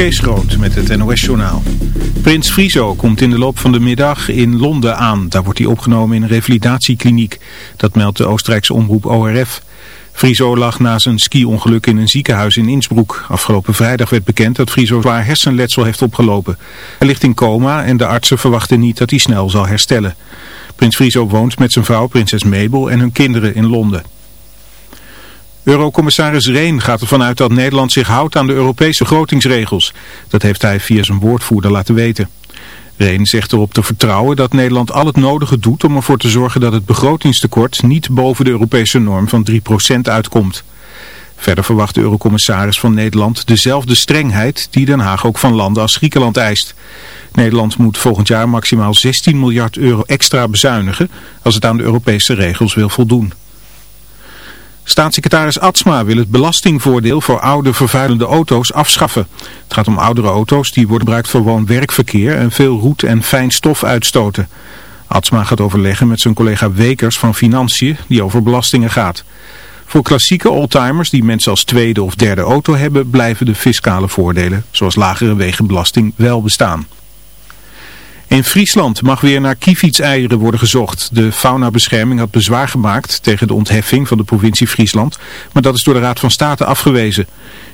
Kees Groot met het NOS-journaal. Prins Friso komt in de loop van de middag in Londen aan. Daar wordt hij opgenomen in een revalidatiekliniek. Dat meldt de Oostenrijkse omroep ORF. Friso lag na zijn ski-ongeluk in een ziekenhuis in Innsbruck. Afgelopen vrijdag werd bekend dat Friso zwaar hersenletsel heeft opgelopen. Hij ligt in coma en de artsen verwachten niet dat hij snel zal herstellen. Prins Friso woont met zijn vrouw, prinses Mabel, en hun kinderen in Londen. Eurocommissaris Reen gaat ervan uit dat Nederland zich houdt aan de Europese begrotingsregels. Dat heeft hij via zijn woordvoerder laten weten. Reen zegt erop te vertrouwen dat Nederland al het nodige doet om ervoor te zorgen dat het begrotingstekort niet boven de Europese norm van 3% uitkomt. Verder verwacht de eurocommissaris van Nederland dezelfde strengheid die Den Haag ook van landen als Griekenland eist. Nederland moet volgend jaar maximaal 16 miljard euro extra bezuinigen als het aan de Europese regels wil voldoen. Staatssecretaris Atsma wil het belastingvoordeel voor oude vervuilende auto's afschaffen. Het gaat om oudere auto's die worden gebruikt voor woon-werkverkeer en veel roet en fijn stof uitstoten. Atsma gaat overleggen met zijn collega Wekers van Financiën die over belastingen gaat. Voor klassieke oldtimers die mensen als tweede of derde auto hebben blijven de fiscale voordelen, zoals lagere wegenbelasting, wel bestaan. In Friesland mag weer naar eieren worden gezocht. De faunabescherming had bezwaar gemaakt tegen de ontheffing van de provincie Friesland, maar dat is door de Raad van State afgewezen.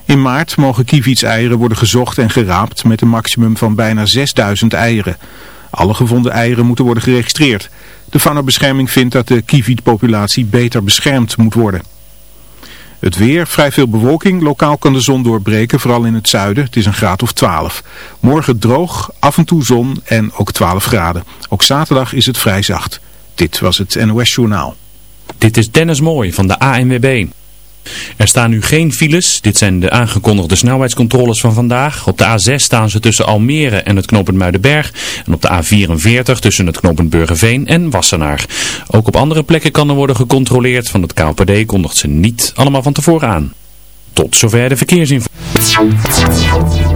In maart mogen eieren worden gezocht en geraapt met een maximum van bijna 6000 eieren. Alle gevonden eieren moeten worden geregistreerd. De faunabescherming vindt dat de kievietpopulatie beter beschermd moet worden. Het weer, vrij veel bewolking. Lokaal kan de zon doorbreken, vooral in het zuiden. Het is een graad of 12. Morgen droog, af en toe zon en ook 12 graden. Ook zaterdag is het vrij zacht. Dit was het NOS Journaal. Dit is Dennis Mooij van de ANWB. Er staan nu geen files. Dit zijn de aangekondigde snelheidscontroles van vandaag. Op de A6 staan ze tussen Almere en het knooppunt Muidenberg. En op de A44 tussen het knooppunt Burgerveen en Wassenaar. Ook op andere plekken kan er worden gecontroleerd. Van het KLPD kondigt ze niet allemaal van tevoren aan. Tot zover de verkeersinformatie.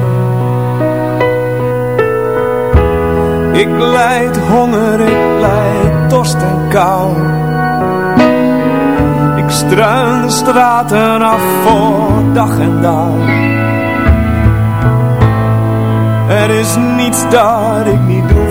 Ik leid honger, ik leid dorst en kou. Ik struin de straten af voor dag en dag. Er is niets dat ik niet doe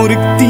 moet ik tien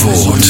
Zandvoort.